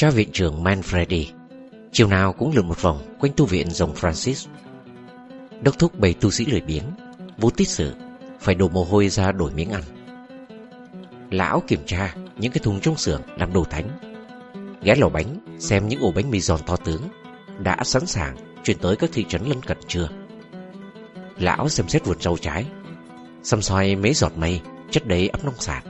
cho viện trưởng Manfredi. Chiều nào cũng lượn một vòng quanh tu viện dòng Francis. Đốc thúc bày tu sĩ lười biếng, Vô tích sự, Phải đổ mồ hôi ra đổi miếng ăn. Lão kiểm tra những cái thùng trong xưởng làm đồ thánh, Ghé lò bánh xem những ổ bánh mì giòn to tướng Đã sẵn sàng chuyển tới các thị trấn lân cận chưa. Lão xem xét vườn rau trái, Xăm xoay mấy giọt mây chất đầy ấp nông sản.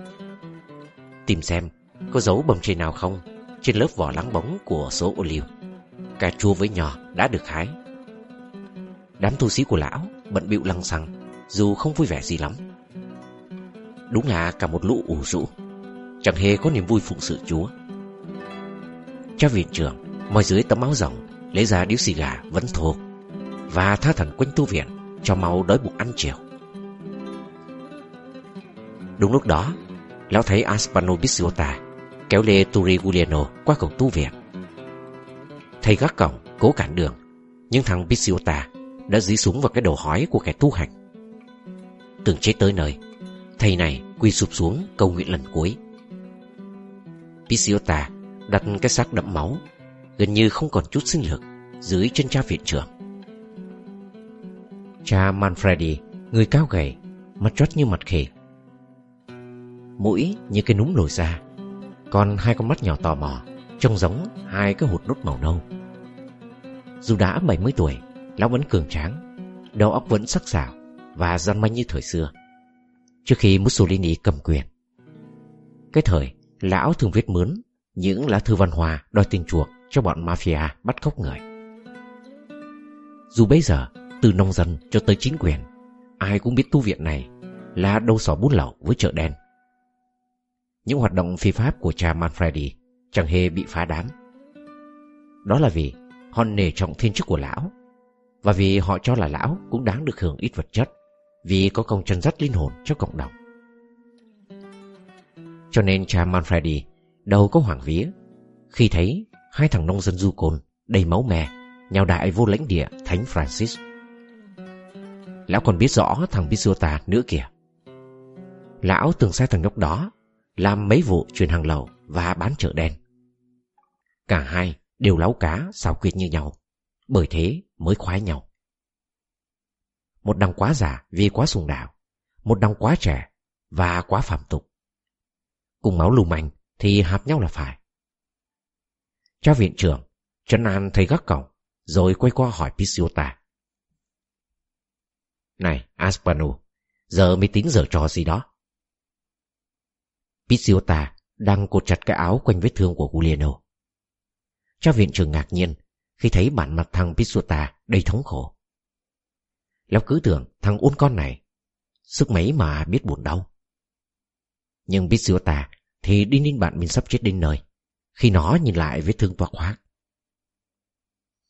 Tìm xem có dấu bầm chì nào không? Trên lớp vỏ lắng bóng của số ô liu. Cà chua với nhỏ đã được hái. Đám tu sĩ của lão Bận bịu lăng xăng, Dù không vui vẻ gì lắm. Đúng là cả một lũ ủ rũ, Chẳng hề có niềm vui phụng sự chúa. Cha viện trưởng Moi dưới tấm áo rộng Lấy ra điếu xì gà vẫn thuộc Và tha thần quanh tu viện Cho mau đói bụng ăn chiều. Đúng lúc đó, Lão thấy Aspano Bisiota Kéo lê Turi qua cổng tu viện. Thầy gác cổng, cố cản đường, Nhưng thằng pisiota Đã dí súng vào cái đầu hói của kẻ tu hành. Từng chết tới nơi, Thầy này quy sụp xuống cầu nguyện lần cuối. Pisiota đặt cái xác đẫm máu, Gần như không còn chút sinh lực, Dưới chân cha viện trưởng. Cha Manfredi, Người cao gầy Mặt trót như mặt khỉ. Mũi như cái núm lồi ra còn hai con mắt nhỏ tò mò, Trông giống hai cái hột nốt màu nâu. Dù đã 70 tuổi, Lão vẫn cường tráng, Đầu óc vẫn sắc sảo Và gian manh như thời xưa. Trước khi Mussolini cầm quyền, Cái thời Lão thường viết mướn Những lá thư văn hòa đòi tiền chuộc Cho bọn mafia bắt cóc người. Dù bây giờ, Từ nông dân cho tới chính quyền, Ai cũng biết tu viện này Là đâu sỏ bút lậu với chợ đen. Những hoạt động phi pháp của cha Manfredi Chẳng hề bị phá đám. Đó là vì Họ nể trọng thiên chức của lão, Và vì họ cho là lão cũng đáng được hưởng ít vật chất, Vì có công chân dắt linh hồn cho cộng đồng. Cho nên cha Manfredi Đâu có hoảng vía, Khi thấy hai thằng nông dân du côn Đầy máu me, Nhào đại vô lãnh địa Thánh Francis. Lão còn biết rõ thằng Bisuta nữa kìa. Lão từng sai thằng nhóc đó làm mấy vụ truyền hàng lậu Và bán chợ đen. Cả hai đều láu cá, xào quyệt như nhau, Bởi thế mới khoái nhau. Một đằng quá già vì quá sùng đạo, Một đằng quá trẻ Và quá phạm tục. Cùng máu lùm anh Thì hợp nhau là phải. Cha viện trưởng Trấn an thấy gác cổng, Rồi quay qua hỏi Pisiota. Này Aspano Giờ mới tính giờ trò gì đó? Pizziota đang cột chặt cái áo quanh vết thương của Giuliano. Cha viện trưởng ngạc nhiên khi thấy bản mặt thằng Pizziota đầy thống khổ. Lão cứ tưởng thằng ôn con này sức mấy mà biết buồn đau. Nhưng Pizziota thì đi ninh bạn mình sắp chết đến nơi, khi nó nhìn lại vết thương toạc khoác.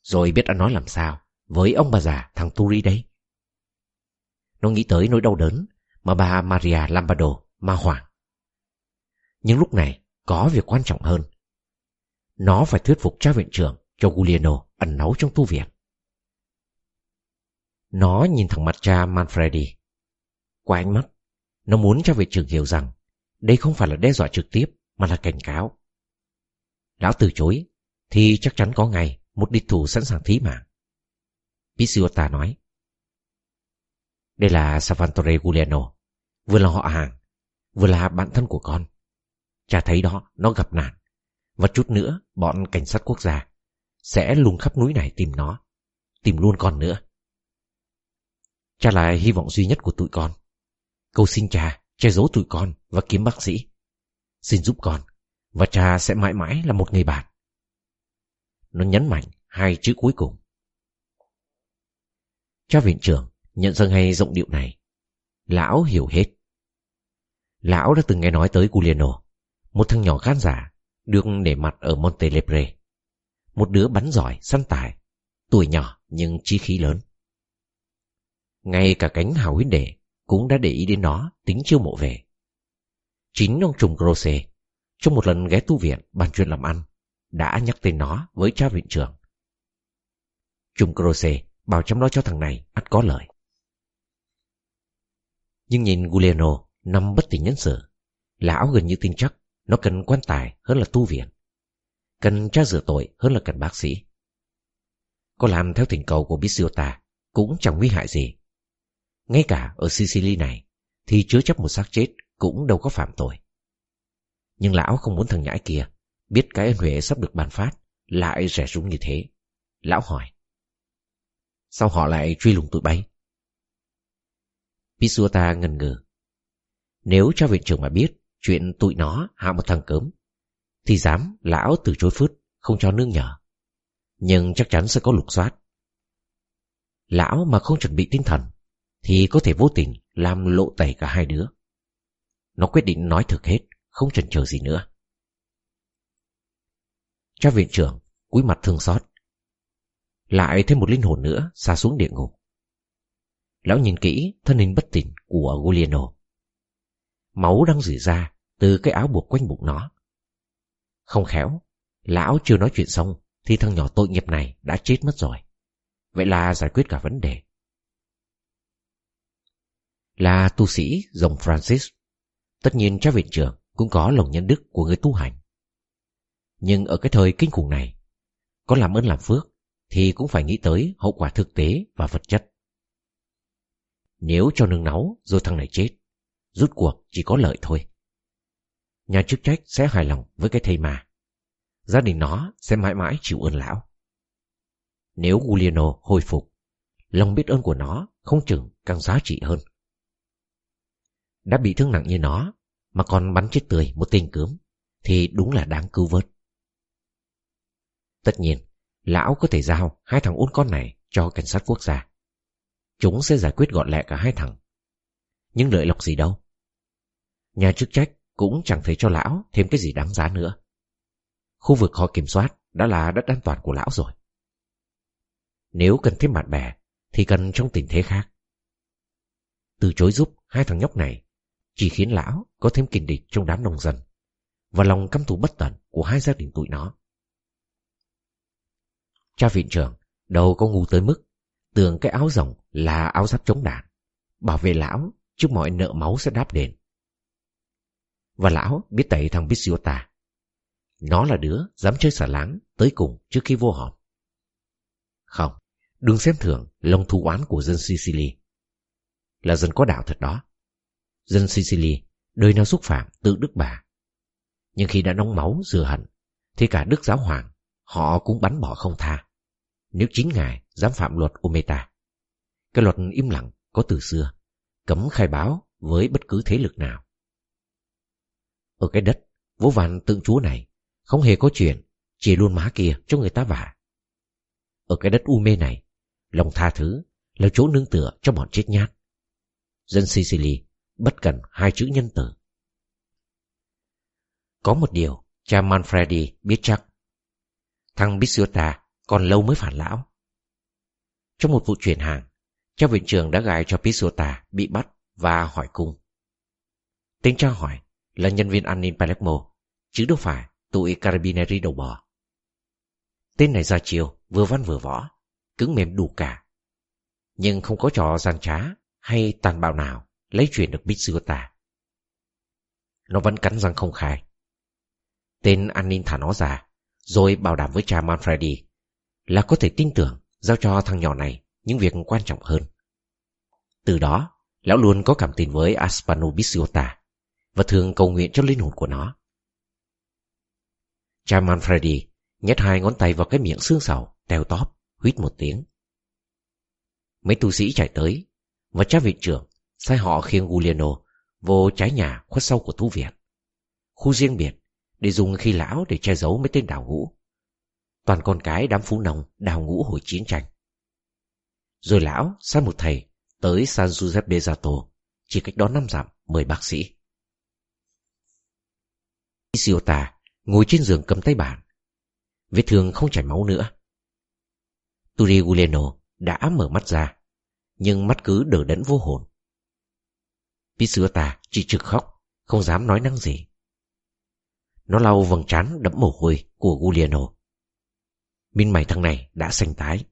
Rồi biết ăn nói làm sao với ông bà già thằng Turi đấy. Nó nghĩ tới nỗi đau đớn mà bà Maria Lombardo ma hoảng. Nhưng lúc này có việc quan trọng hơn. Nó phải thuyết phục cha viện trưởng cho Giuliano ẩn náu trong tu viện. Nó nhìn thẳng mặt cha Manfredi. Qua ánh mắt, nó muốn cha viện trưởng hiểu rằng đây không phải là đe dọa trực tiếp mà là cảnh cáo. Lão từ chối thì chắc chắn có ngày một địch thủ sẵn sàng thí mạng. Pisiota nói. Đây là Savantore Giuliano, vừa là họ hàng, vừa là bạn thân của con. Cha thấy đó, nó gặp nạn. Và chút nữa, bọn cảnh sát quốc gia sẽ lùng khắp núi này tìm nó. Tìm luôn con nữa. Cha là hy vọng duy nhất của tụi con. Cầu xin cha, che giấu tụi con và kiếm bác sĩ. Xin giúp con, và cha sẽ mãi mãi là một người bạn. Nó nhấn mạnh hai chữ cuối cùng. Cha viện trưởng nhận ra ngay giọng điệu này. Lão hiểu hết. Lão đã từng nghe nói tới Giuliano một thằng nhỏ khán giả được để mặt ở Montelebre. Một đứa bắn giỏi, săn tài, tuổi nhỏ nhưng trí khí lớn. Ngay cả cánh hào huyết đệ cũng đã để ý đến nó tính chiêu mộ về. Chính ông trùng Grosse, trong một lần ghé tu viện bàn chuyện làm ăn, đã nhắc tên nó với cha viện trưởng. Trùng Grosse bảo chăm lo cho thằng này ắt có lời. Nhưng nhìn Giuliano nằm bất tỉnh nhân sự, lão gần như tin chắc nó cần quan tài hơn là tu viện. Cần cha rửa tội hơn là cần bác sĩ. Có làm theo thỉnh cầu của Bisiota cũng chẳng nguy hại gì. Ngay cả ở Sicily này thì chứa chấp một xác chết cũng đâu có phạm tội. Nhưng lão không muốn thằng nhãi kia biết cái ân huệ sắp được ban phát lại rẻ rúng như thế. Lão hỏi. Sao họ lại truy lùng tụi bay? Pisuta ngần ngừ. Nếu cho viện trưởng mà biết chuyện tụi nó hạ một thằng cớm, thì dám lão từ chối phứt, không cho nương nhờ. Nhưng chắc chắn sẽ có lục soát. Lão mà không chuẩn bị tinh thần, thì có thể vô tình làm lộ tẩy cả hai đứa. Nó quyết định nói thực hết, không chần chờ gì nữa. Cha viện trưởng cúi mặt thương xót. Lại thêm một linh hồn nữa xa xuống địa ngục. Lão nhìn kỹ thân hình bất tỉnh của Giuliano. Máu đang rỉ ra từ cái áo buộc quanh bụng nó. Không khéo, lão chưa nói chuyện xong thì thằng nhỏ tội nghiệp này đã chết mất rồi. Vậy là giải quyết cả vấn đề. Là tu sĩ dòng Francis. Tất nhiên cha viện trưởng cũng có lòng nhân đức của người tu hành. Nhưng ở cái thời kinh khủng này, có làm ơn làm phước thì cũng phải nghĩ tới hậu quả thực tế và vật chất. Nếu cho nương náu rồi thằng này chết, rút cuộc chỉ có lợi thôi. Nhà chức trách sẽ hài lòng với cái thầy mà. Gia đình nó sẽ mãi mãi chịu ơn lão. Nếu Giuliano hồi phục, lòng biết ơn của nó không chừng càng giá trị hơn. Đã bị thương nặng như nó, mà còn bắn chết tươi một tên cướm, thì đúng là đáng cứu vớt. Tất nhiên, lão có thể giao hai thằng út con này cho cảnh sát quốc gia. Chúng sẽ giải quyết gọn lẹ cả hai thằng. Nhưng lợi lộc gì đâu. Nhà chức trách cũng chẳng thể cho lão thêm cái gì đáng giá nữa. Khu vực họ kiểm soát đã là đất an toàn của lão rồi. Nếu cần thêm bạn bè, thì cần trong tình thế khác. Từ chối giúp hai thằng nhóc này, chỉ khiến lão có thêm kình địch trong đám nông dân và lòng căm thù bất tận của hai gia đình tụi nó. Cha viện trưởng đâu có ngu tới mức tưởng cái áo rồng là áo giáp chống đạn, bảo vệ lão trước mọi nợ máu sẽ đáp đền. Và lão biết tẩy thằng Bisiota. Nó là đứa dám chơi xả láng tới cùng trước khi vô họp. Không đừng xem thường lòng thù oán của dân Sicily. Là dân có đạo thật đó. Dân Sicily đời nào xúc phạm tự đức bà. Nhưng khi đã nóng máu rửa hận thì cả đức giáo hoàng họ cũng bắn bỏ không tha. Nếu chính ngài dám phạm luật Ometa. Cái luật im lặng có từ xưa, cấm khai báo với bất cứ thế lực nào. Ở cái đất vô vàn tượng chúa này, không hề có chuyện chỉ luôn má kia cho người ta vả. Ở cái đất u mê này, lòng tha thứ là chỗ nương tựa cho bọn chết nhát. Dân Sicily bất cần hai chữ nhân tử. Có một điều cha Manfredi biết chắc. Thằng Bisiota còn lâu mới phản lão. Trong một vụ chuyển hàng, cha viện trưởng đã gài cho Pisuta bị bắt và hỏi cung. Tên cha hỏi là nhân viên an ninh Palermo, chứ đâu phải tụi Carabinieri đầu bò. Tên này ra chiều, vừa văn vừa võ, cứng mềm đủ cả. Nhưng không có trò gian trá hay tàn bạo nào lấy chuyển được Pisuta. Nó vẫn cắn răng không khai. Tên an ninh thả nó ra, rồi bảo đảm với cha Manfredi là có thể tin tưởng giao cho thằng nhỏ này những việc quan trọng hơn. Từ đó, lão luôn có cảm tình với Aspanobisiota và thường cầu nguyện cho linh hồn của nó. Cha Manfredi nhét hai ngón tay vào cái miệng xương sầu, teo tóp, huýt một tiếng. Mấy tu sĩ chạy tới, và cha viện trưởng sai họ khiêng Giuliano vô trái nhà khuất sau của tu viện. Khu riêng biệt để dùng khi lão để che giấu mấy tên đào ngũ toàn con cái đám phú nông đào ngũ hồi chiến tranh. Rồi lão sai một thầy tới San Giuseppe Zato, chỉ cách đó năm dặm mời bác sĩ. Isiota ngồi trên giường cầm tay bàn. Vết thương không chảy máu nữa. Turi Guleno đã mở mắt ra, nhưng mắt cứ đờ đẫn vô hồn. Pisuota chỉ trực khóc, không dám nói năng gì. Nó lau vầng trán đẫm mồ hôi của Giuliano Minh mày thằng này đã xanh tái.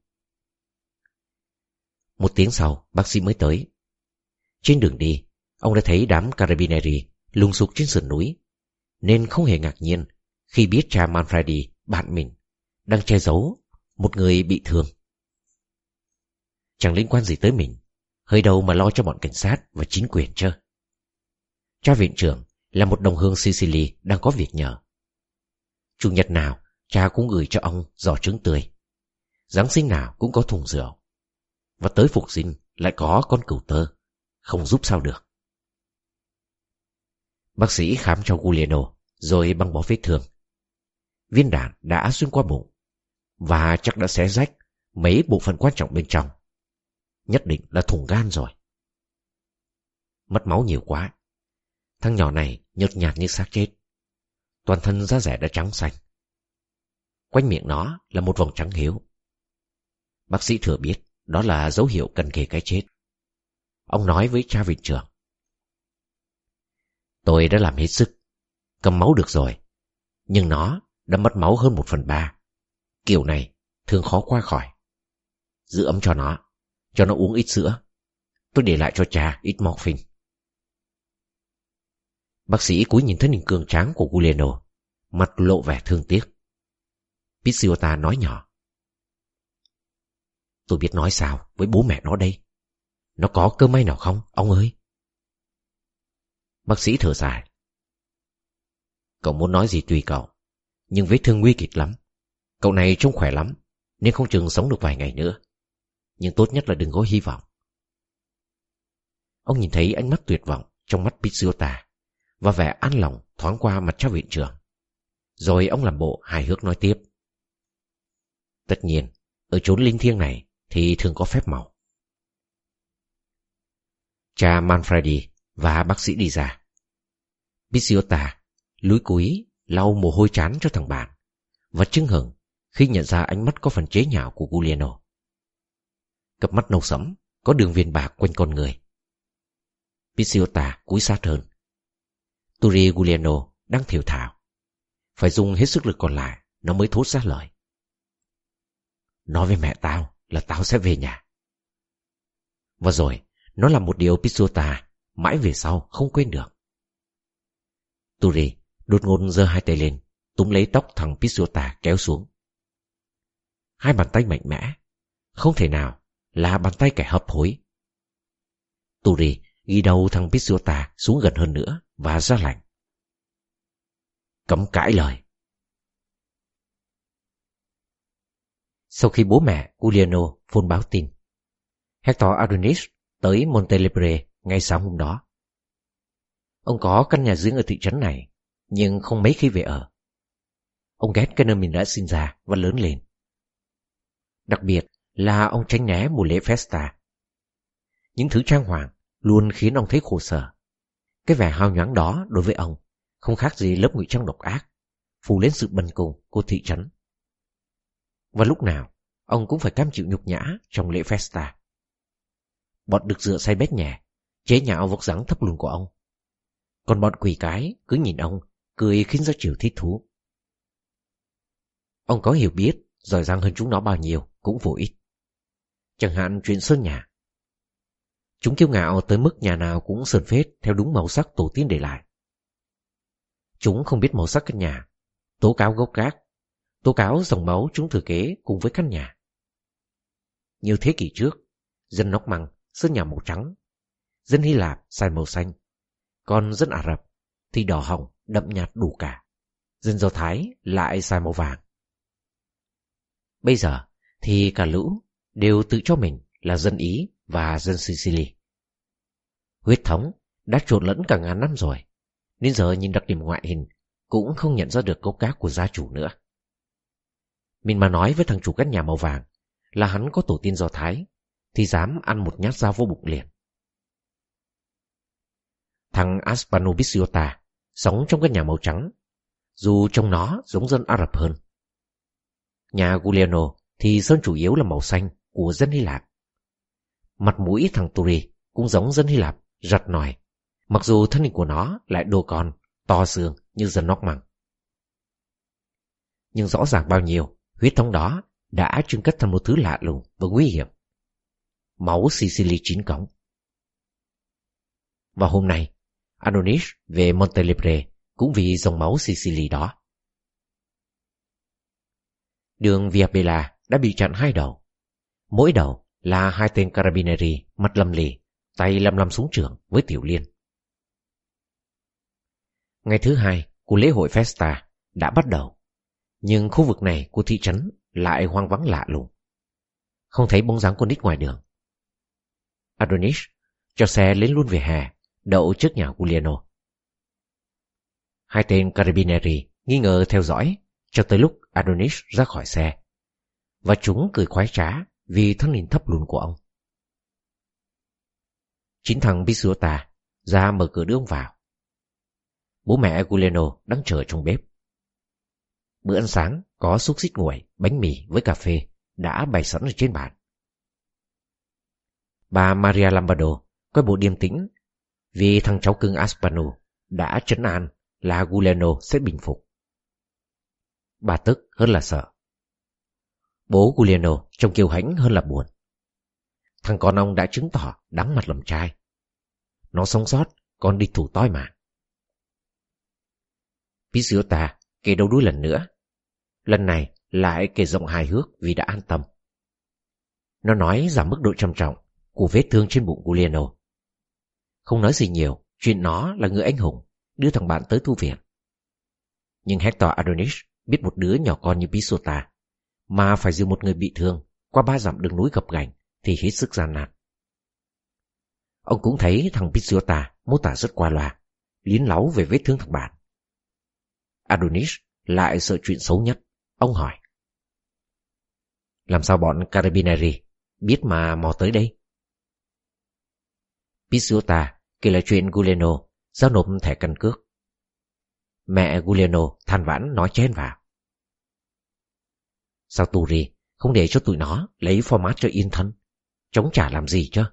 Một tiếng sau, bác sĩ mới tới. Trên đường đi, ông đã thấy đám Carabinieri lùng sục trên sườn núi, nên không hề ngạc nhiên khi biết cha Manfredi bạn mình, đang che giấu một người bị thương. Chẳng liên quan gì tới mình, hơi đâu mà lo cho bọn cảnh sát và chính quyền chứ. Cha viện trưởng là một đồng hương Sicily đang có việc nhờ. Chủ nhật nào, cha cũng gửi cho ông giò trứng tươi. Giáng sinh nào cũng có thùng rượu. Và tới phục sinh lại có con cừu tơ. Không giúp sao được. Bác sĩ khám cho Giuliano rồi băng bó vết thương. Viên đạn đã xuyên qua bụng, và chắc đã xé rách mấy bộ phận quan trọng bên trong. Nhất định là thùng gan rồi. Mất máu nhiều quá. Thằng nhỏ này nhợt nhạt như xác chết. Toàn thân da rẻ đã trắng xanh. Quanh miệng nó là một vòng trắng hiếu. Bác sĩ thừa biết đó là dấu hiệu cần kề cái chết. Ông nói với cha viện trưởng. Tôi đã làm hết sức. Cầm máu được rồi. Nhưng nó đã mất máu hơn một phần ba. Kiểu này thường khó qua khỏi. Giữ ấm cho nó. Cho nó uống ít sữa. Tôi để lại cho cha ít morphine. Bác sĩ cúi nhìn thấy hình cường tráng của Guleno, Mặt lộ vẻ thương tiếc. Pizziota nói nhỏ. Tôi biết nói sao với bố mẹ nó đây. Nó có cơ may nào không, ông ơi? Bác sĩ thở dài. Cậu muốn nói gì tùy cậu. Nhưng vết thương nguy kịch lắm. Cậu này trông khỏe lắm, nên không chừng sống được vài ngày nữa. Nhưng tốt nhất là đừng có hy vọng. Ông nhìn thấy ánh mắt tuyệt vọng trong mắt Pizziota và vẻ an lòng thoáng qua mặt cho viện trưởng. Rồi ông làm bộ hài hước nói tiếp. Tất nhiên, ở chốn linh thiêng này thì thường có phép màu. Cha Manfredi và bác sĩ đi ra. Pizziota lúi cúi, lau mồ hôi chán cho thằng bạn và chưng hửng khi nhận ra ánh mắt có phần chế nhạo của Giuliano. Cặp mắt nâu sẫm, có đường viền bạc quanh con người. Pizziota cúi sát hơn. Turi Giuliano đang thiểu thảo. Phải dùng hết sức lực còn lại, nó mới thốt ra lời. Nói với mẹ tao là tao sẽ về nhà. Và rồi, nó là một điều Pizzuta mãi về sau không quên được. Turi đột ngột giơ hai tay lên, túm lấy tóc thằng Pizzuta kéo xuống. Hai bàn tay mạnh mẽ, không thể nào là bàn tay kẻ hấp hối. Turi ghi đầu thằng Pizzuta xuống gần hơn nữa và ra lạnh. Cấm cãi lời. Sau khi bố mẹ Giuliano phôn báo tin, Hector Adonis tới Montelebre ngay sáng hôm đó. Ông có căn nhà riêng ở thị trấn này, nhưng không mấy khi về ở. Ông ghét cái nơi mình đã sinh ra và lớn lên. Đặc biệt là ông tránh né mùa lễ Festa. Những thứ trang hoàng luôn khiến ông thấy khổ sở. Cái vẻ hao nhoáng đó đối với ông không khác gì lớp ngụy trang độc ác, phủ lên sự bần cùng của thị trấn. Và lúc nào, ông cũng phải cam chịu nhục nhã trong lễ Festa. Bọn được dựa say bét nhẹ, chế nhạo vóc dáng thấp lùn của ông. Còn bọn quỷ cái cứ nhìn ông, cười khiến ra chiều thích thú. Ông có hiểu biết, giỏi giang hơn chúng nó bao nhiêu, cũng vô ích. Chẳng hạn chuyện sơn nhà. Chúng kiêu ngạo tới mức nhà nào cũng sơn phết theo đúng màu sắc tổ tiên để lại. Chúng không biết màu sắc căn nhà, tố cáo gốc gác, tố cáo dòng máu chúng thừa kế cùng với căn nhà. Như thế kỷ trước, dân nóc măng sơn nhà màu trắng, dân Hy Lạp xài màu xanh, còn dân Ả Rập thì đỏ hồng đậm nhạt đủ cả, dân Do Thái lại xài màu vàng. Bây giờ thì cả lũ đều tự cho mình là dân Ý và dân Sicily. Huyết thống đã trộn lẫn cả ngàn năm rồi, nên giờ nhìn đặc điểm ngoại hình cũng không nhận ra được câu cá của gia chủ nữa. Mình mà nói với thằng chủ căn nhà màu vàng là hắn có tổ tiên Do Thái, thì dám ăn một nhát dao vô bụng liền. Thằng Aspanobisiota sống trong căn nhà màu trắng, dù trông nó giống dân Ả Rập hơn. Nhà Giuliano thì sơn chủ yếu là màu xanh của dân Hy Lạp. Mặt mũi thằng Turi cũng giống dân Hy Lạp, rặt nòi, mặc dù thân hình của nó lại đồ con, to xương như dân nóc măng. Nhưng rõ ràng bao nhiêu, huyết thống đó đã trưng cất thành một thứ lạ lùng và nguy hiểm. Máu Sicily chín cống. Và hôm nay, Adonis về Montelebre cũng vì dòng máu Sicily đó. Đường Via Bella đã bị chặn hai đầu. Mỗi đầu là hai tên Carabinieri mặt lầm lì, tay lầm lầm súng trường với Tiểu Liên. Ngày thứ hai của lễ hội Festa đã bắt đầu, nhưng khu vực này của thị trấn lại hoang vắng lạ lùng. Không thấy bóng dáng con nít ngoài đường. Adonis cho xe lên luôn về hè, đậu trước nhà Giuliano. Hai tên Carabinieri nghi ngờ theo dõi cho tới lúc Adonis ra khỏi xe. Và chúng cười khoái trá vì thân hình thấp lùn của ông. Chính thằng Bisuota ra mở cửa đưa ông vào. Bố mẹ Giuliano đang chờ trong bếp. Bữa ăn sáng có xúc xích nguội, bánh mì với cà phê đã bày sẵn ở trên bàn. Bà Maria Lombardo có bộ điềm tĩnh vì thằng cháu cưng Aspano đã trấn an là Guleno sẽ bình phục. Bà tức hơn là sợ. Bố Giuliano trông kiêu hãnh hơn là buồn. Thằng con ông đã chứng tỏ đắng mặt lầm trai. Nó sống sót, còn đi thủ toi mà. Pisiota kể đầu đuôi lần nữa. Lần này lại kể rộng hài hước vì đã an tâm. Nó nói giảm mức độ trầm trọng của vết thương trên bụng Giuliano. Không nói gì nhiều, chuyện nó là người anh hùng đưa thằng bạn tới thu viện. Nhưng Hector Adonis biết một đứa nhỏ con như Pisota mà phải dìu một người bị thương qua ba dặm đường núi gập ghềnh thì hết sức gian nan. Ông cũng thấy thằng Pisota mô tả rất qua loa, liến láu về vết thương thằng bạn. Adonis lại sợ chuyện xấu nhất. Ông hỏi. Làm sao bọn Carabinieri biết mà mò tới đây? Pisota kể lại chuyện Guleno giao nộp thẻ căn cước. Mẹ Guleno than vãn nói chen vào. Sao Turi không để cho tụi nó lấy format cho yên thân? Chống trả làm gì chứ?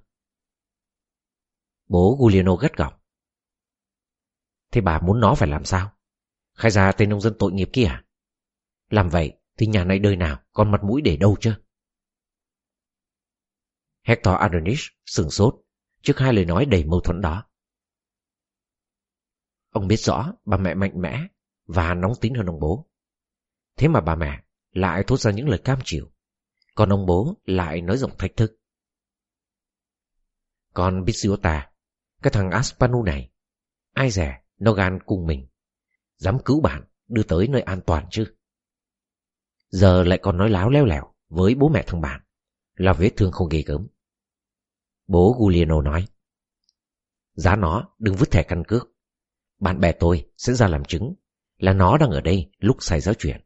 Bố Giuliano gắt gỏng. Thế bà muốn nó phải làm sao? Khai ra tên nông dân tội nghiệp kia à? Làm vậy thì nhà này đời nào còn mặt mũi để đâu chứ? Hector Adonis sừng sốt trước hai lời nói đầy mâu thuẫn đó. Ông biết rõ bà mẹ mạnh mẽ và nóng tính hơn ông bố. Thế mà bà mẹ lại thốt ra những lời cam chịu, còn ông bố lại nói giọng thách thức. Còn Bitsiota, cái thằng Aspanu này, ai rẻ nó gan cùng mình, dám cứu bạn đưa tới nơi an toàn chứ. Giờ lại còn nói láo leo lẻo với bố mẹ thằng bạn, là vết thương không ghê gớm. Bố Giuliano nói, giá nó đừng vứt thẻ căn cước. Bạn bè tôi sẽ ra làm chứng là nó đang ở đây lúc xảy ra chuyện.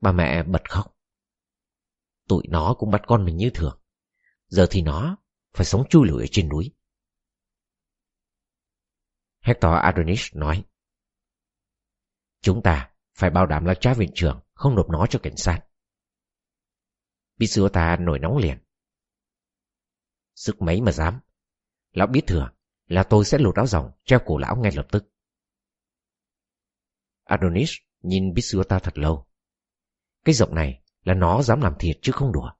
Bà mẹ bật khóc. Tụi nó cũng bắt con mình như thường. Giờ thì nó phải sống chui lủi ở trên núi. Hector Adonis nói. Chúng ta phải bảo đảm là cha viện trưởng không nộp nó cho cảnh sát. Bisuota nổi nóng liền. Sức mấy mà dám. Lão biết thừa là tôi sẽ lột áo rồng treo cổ lão ngay lập tức. Adonis nhìn Bisuota thật lâu. Cái giọng này là nó dám làm thiệt chứ không đùa.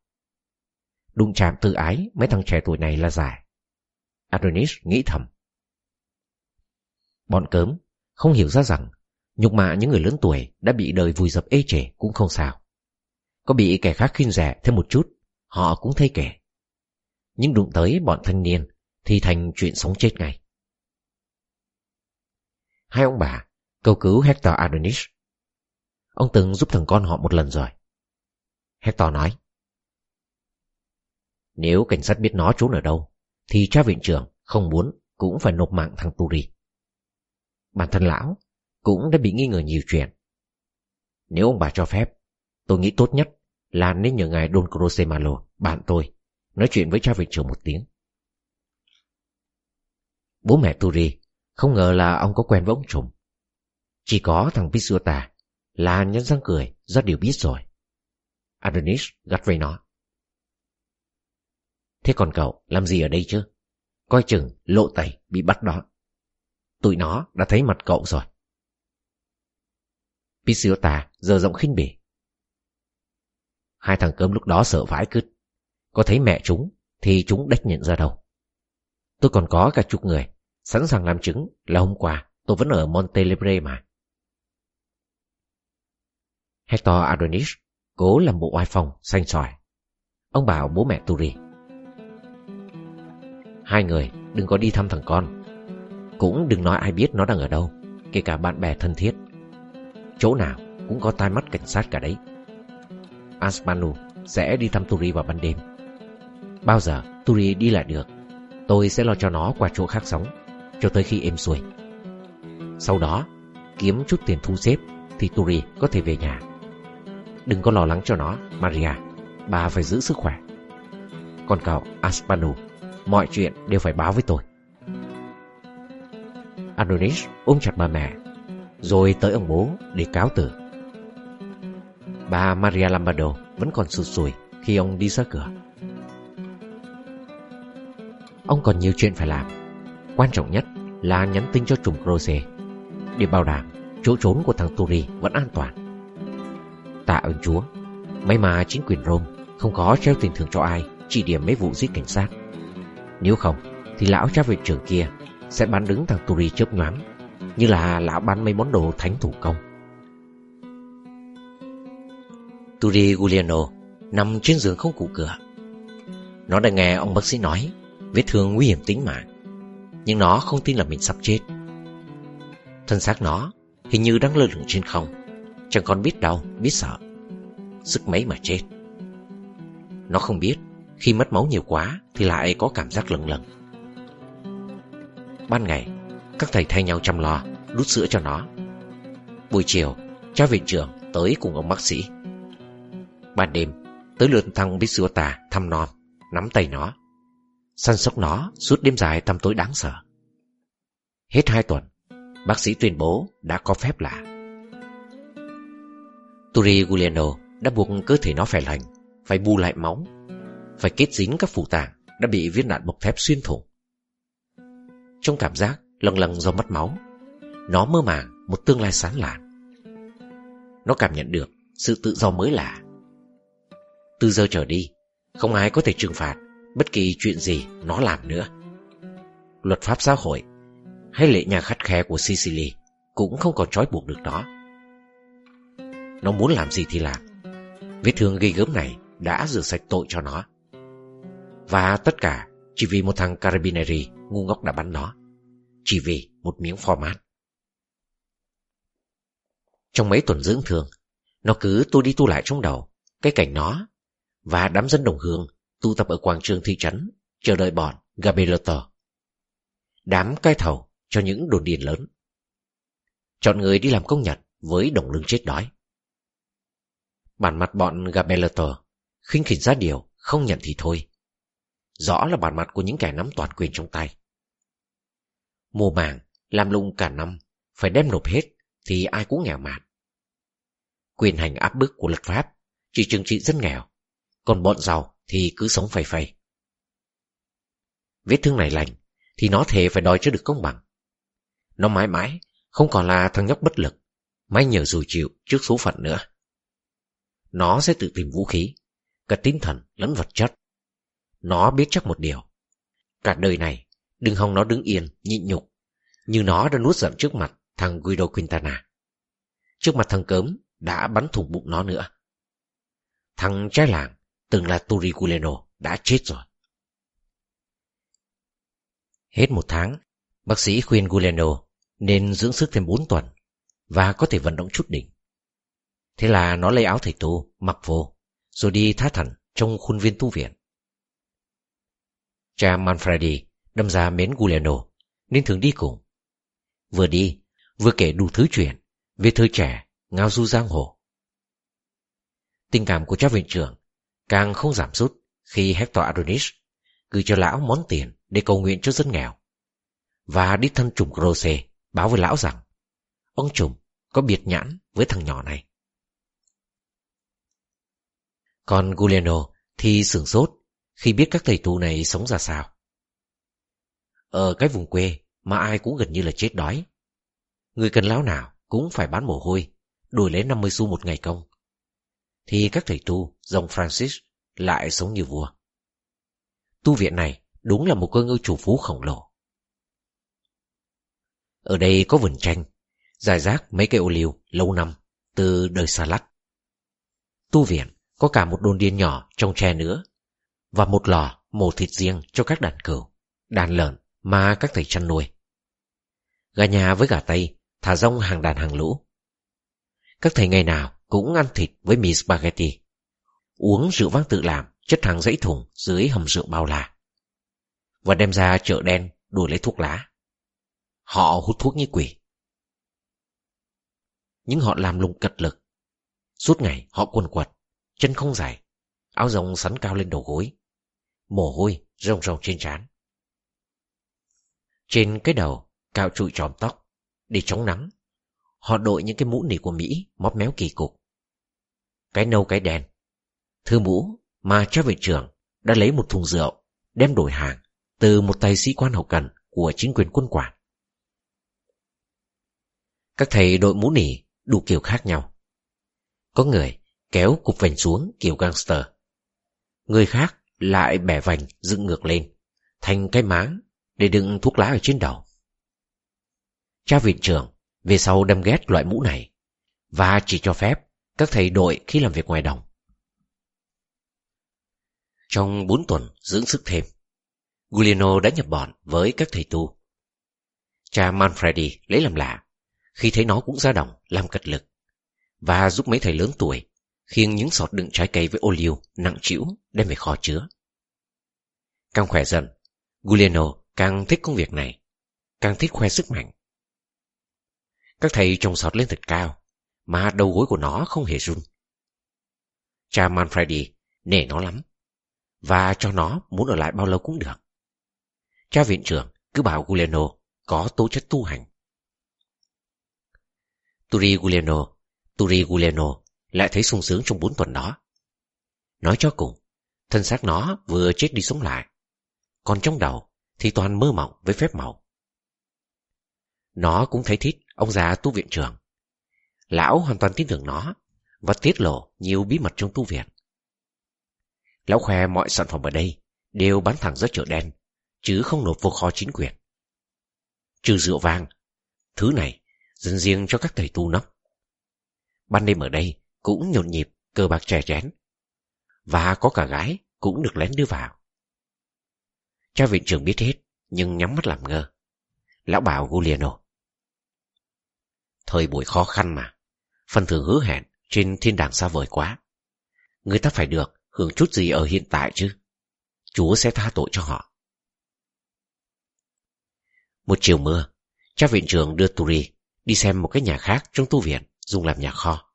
Đụng chạm tự ái mấy thằng trẻ tuổi này là giải. Adonis nghĩ thầm. Bọn cớm không hiểu ra rằng nhục mạ những người lớn tuổi đã bị đời vùi dập ê chề cũng không sao. Có bị kẻ khác khinh rẻ thêm một chút, họ cũng thấy kể. Nhưng đụng tới bọn thanh niên thì thành chuyện sống chết ngay. Hai ông bà cầu cứu Hector Adonis Ông từng giúp thằng con họ một lần rồi. Hector nói. Nếu cảnh sát biết nó trốn ở đâu, thì cha viện trưởng không muốn cũng phải nộp mạng thằng Turi. Bản thân lão cũng đã bị nghi ngờ nhiều chuyện. Nếu ông bà cho phép, tôi nghĩ tốt nhất là nên nhờ ngài Don Croce Malo, bạn tôi, nói chuyện với cha viện trưởng một tiếng. Bố mẹ Turi không ngờ là ông có quen với ông Trùng. Chỉ có thằng Pisuta là nhân răng cười, rất đều biết rồi. Adonis gắt với nó. Thế còn cậu làm gì ở đây chứ? Coi chừng lộ tẩy bị bắt đó. Tụi nó đã thấy mặt cậu rồi. Pisiota giờ rộng khinh bỉ. Hai thằng cơm lúc đó sợ vãi cứt. Có thấy mẹ chúng thì chúng đách nhận ra đâu. Tôi còn có cả chục người sẵn sàng làm chứng là hôm qua tôi vẫn ở Montelebre mà. Hector Adonis cố làm bộ oai phong, xanh sỏi. Ông bảo bố mẹ Turi. Hai người đừng có đi thăm thằng con. Cũng đừng nói ai biết nó đang ở đâu, kể cả bạn bè thân thiết. Chỗ nào cũng có tai mắt cảnh sát cả đấy. Aspanu sẽ đi thăm Turi vào ban đêm. Bao giờ Turi đi lại được, tôi sẽ lo cho nó qua chỗ khác sống, cho tới khi êm xuôi. Sau đó, kiếm chút tiền thu xếp thì Turi có thể về nhà. Đừng có lo lắng cho nó, Maria. Bà phải giữ sức khỏe. Còn cậu, Aspanu, mọi chuyện đều phải báo với tôi. Adonis ôm chặt bà mẹ, rồi tới ông bố để cáo từ. Bà Maria Lombardo vẫn còn sụt sùi khi ông đi ra cửa. Ông còn nhiều chuyện phải làm. Quan trọng nhất là nhắn tin cho trùm Croce để bảo đảm chỗ trốn của thằng Turi vẫn an toàn. Tạ ơn Chúa, may mà chính quyền Rome không có treo tiền thưởng cho ai chỉ điểm mấy vụ giết cảnh sát. Nếu không, thì lão cha viện trưởng kia sẽ bán đứng thằng Turi chớp nhoáng, như là lão bán mấy món đồ thánh thủ công. Turi Giuliano nằm trên giường không cụ cửa. Nó đã nghe ông bác sĩ nói vết thương nguy hiểm tính mạng, nhưng nó không tin là mình sắp chết. Thân xác nó hình như đang lơ lửng trên không, chẳng còn biết đau, biết sợ. Sức mấy mà chết. Nó không biết khi mất máu nhiều quá thì lại có cảm giác lâng lâng. Ban ngày, các thầy thay nhau chăm lo, đút sữa cho nó. Buổi chiều, cha viện trưởng tới cùng ông bác sĩ. Ban đêm, tới lượt thằng Bisuota thăm non, nắm tay nó. Săn sóc nó suốt đêm dài tăm tối đáng sợ. Hết hai tuần, bác sĩ tuyên bố đã có phép lạ. Turi Giuliano đã buộc cơ thể nó phải lành, phải bù lại máu, phải kết dính các phủ tạng đã bị viên đạn bọc thép xuyên thủng. Trong cảm giác lần lần do mất máu, nó mơ màng một tương lai sáng lạn. Nó cảm nhận được sự tự do mới lạ. Từ giờ trở đi, không ai có thể trừng phạt bất kỳ chuyện gì nó làm nữa. Luật pháp xã hội hay lệ nhà khắt khe của Sicily cũng không còn trói buộc được nó. Nó muốn làm gì thì làm. Vết thương gây gớm này đã rửa sạch tội cho nó. Và tất cả chỉ vì một thằng Carabinieri ngu ngốc đã bắn nó. Chỉ vì một miếng format. Trong mấy tuần dưỡng thường nó cứ tu đi tu lại trong đầu, cái cảnh nó và đám dân đồng hương tụ tập ở quảng trường thị trấn chờ đợi bọn Gabelotor. Đám cai thầu cho những đồn điền lớn. Chọn người đi làm công nhật với đồng lương chết đói. Bản mặt bọn Gabelotor khinh khỉnh ra điều không nhận thì thôi. Rõ là bản mặt của những kẻ nắm toàn quyền trong tay. Mùa màng, làm lung cả năm, phải đem nộp hết thì ai cũng nghèo mạt. Quyền hành áp bức của luật pháp chỉ trừng trị dân nghèo, còn bọn giàu thì cứ sống phầy phầy. Vết thương này lành thì nó thề phải đòi cho được công bằng. Nó mãi mãi không còn là thằng nhóc bất lực, may nhờ dù chịu trước số phận nữa. Nó sẽ tự tìm vũ khí, cả tinh thần lẫn vật chất. Nó biết chắc một điều. Cả đời này, đừng hòng nó đứng yên, nhịn nhục, như nó đã nuốt giận trước mặt thằng Guido Quintana. Trước mặt thằng cớm đã bắn thủng bụng nó nữa. Thằng trái làng, từng là Turiculeno, đã chết rồi. Hết một tháng, bác sĩ khuyên Guleno nên dưỡng sức thêm 4 tuần và có thể vận động chút đỉnh. Thế là nó lấy áo thầy tu, mặc vô, rồi đi thá thẳng trong khuôn viên tu viện. Cha Manfredi đâm ra mến Guleno nên thường đi cùng. Vừa đi, vừa kể đủ thứ chuyện về thời trẻ, ngao du giang hồ. Tình cảm của cha viện trưởng càng không giảm sút khi Hector Adonis gửi cho lão món tiền để cầu nguyện cho dân nghèo. Và đích thân trùm Grose báo với lão rằng ông trùm có biệt nhãn với thằng nhỏ này. Còn Giuliano thì sửng sốt khi biết các thầy tù này sống ra sao. Ở cái vùng quê mà ai cũng gần như là chết đói. Người cần lão nào cũng phải bán mồ hôi, đổi lấy 50 xu một ngày công. Thì các thầy tu, dòng Francis, lại sống như vua. Tu viện này đúng là một cơ ngư chủ phú khổng lồ. Ở đây có vườn tranh, dài rác mấy cây ô liu lâu năm từ đời xa lắc. tu viện có cả một đồn điền nhỏ trồng tre nữa và một lò mổ thịt riêng cho các đàn cừu, đàn lợn mà các thầy chăn nuôi. Gà nhà với gà tây thả rong hàng đàn hàng lũ. Các thầy ngày nào cũng ăn thịt với mì spaghetti, uống rượu vang tự làm chất hàng dãy thùng dưới hầm rượu bao la và đem ra chợ đen đuổi lấy thuốc lá. Họ hút thuốc như quỷ. Nhưng họ làm lùng cật lực. Suốt ngày họ quần quật, chân không dài, áo rồng sắn cao lên đầu gối, mồ hôi rồng rồng trên trán. Trên cái đầu cạo trụi tròn tóc để chống nắng. Họ đội những cái mũ nỉ của Mỹ móp méo kỳ cục. Cái nâu cái đen. Thư mũ mà cha viện trưởng đã lấy một thùng rượu đem đổi hàng từ một tay sĩ quan hậu cần của chính quyền quân quản. Các thầy đội mũ nỉ đủ kiểu khác nhau. Có người kéo cục vành xuống kiểu gangster. Người khác lại bẻ vành dựng ngược lên, thành cái máng để đựng thuốc lá ở trên đầu. Cha viện trưởng về sau đâm ghét loại mũ này và chỉ cho phép các thầy đội khi làm việc ngoài đồng. Trong bốn tuần dưỡng sức thêm, Giuliano đã nhập bọn với các thầy tu. Cha Manfredi lấy làm lạ khi thấy nó cũng ra đồng làm cật lực và giúp mấy thầy lớn tuổi khiêng những sọt đựng trái cây với ô liu nặng trĩu đem về kho chứa. Càng khỏe dần, Giuliano càng thích công việc này, càng thích khoe sức mạnh. Các thầy trồng sọt lên thật cao, mà đầu gối của nó không hề run. Cha Manfredi nể nó lắm, và cho nó muốn ở lại bao lâu cũng được. Cha viện trưởng cứ bảo Giuliano có tố chất tu hành. Turi Giuliano, Turi Giuliano lại thấy sung sướng trong bốn tuần đó. Nói cho cùng, thân xác nó vừa chết đi sống lại, còn trong đầu thì toàn mơ mộng với phép màu. Nó cũng thấy thích ông già tu viện trưởng. Lão hoàn toàn tin tưởng nó và tiết lộ nhiều bí mật trong tu viện. Lão khoe mọi sản phẩm ở đây đều bán thẳng ra chợ đen, chứ không nộp vô kho chính quyền. Trừ rượu vang, thứ này dành riêng cho các thầy tu nóc. Ban đêm ở đây cũng nhộn nhịp, cờ bạc chè chén. Và có cả gái cũng được lén đưa vào. Cha viện trưởng biết hết, nhưng nhắm mắt làm ngơ. Lão bảo Giuliano. Thời buổi khó khăn mà, phần thưởng hứa hẹn trên thiên đàng xa vời quá. Người ta phải được hưởng chút gì ở hiện tại chứ. Chúa sẽ tha tội cho họ. Một chiều mưa, cha viện trưởng đưa Turi đi xem một cái nhà khác trong tu viện dùng làm nhà kho.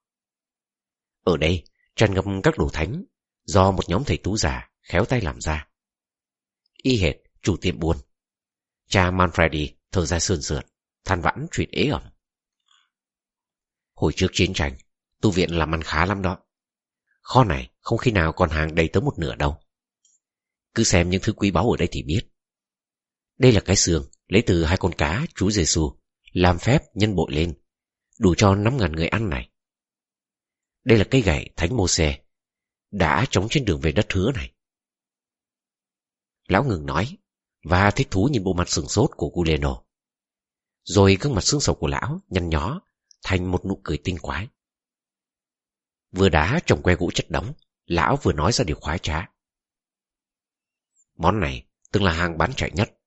Ở đây tràn ngập các đồ thánh do một nhóm thầy tú già khéo tay làm ra. Y hệt chủ tiệm buôn. Cha Manfredi thở ra sườn sượt, than vãn chuyện ế ẩm. Hồi trước chiến tranh, tu viện làm ăn khá lắm đó. Kho này không khi nào còn hàng đầy tới một nửa đâu. Cứ xem những thứ quý báu ở đây thì biết. Đây là cái xương lấy từ hai con cá chú giê -xu, làm phép nhân bội lên, đủ cho năm ngàn người ăn này. Đây là cây gậy Thánh Mô Xe, đã trống trên đường về đất hứa này. Lão ngừng nói, và thích thú nhìn bộ mặt sừng sốt của Guleno. Rồi gương mặt xương sầu của lão nhăn nhó thành một nụ cười tinh quái. Vừa đá trồng que gỗ chất đóng, lão vừa nói ra điều khoái trá. Món này từng là hàng bán chạy nhất.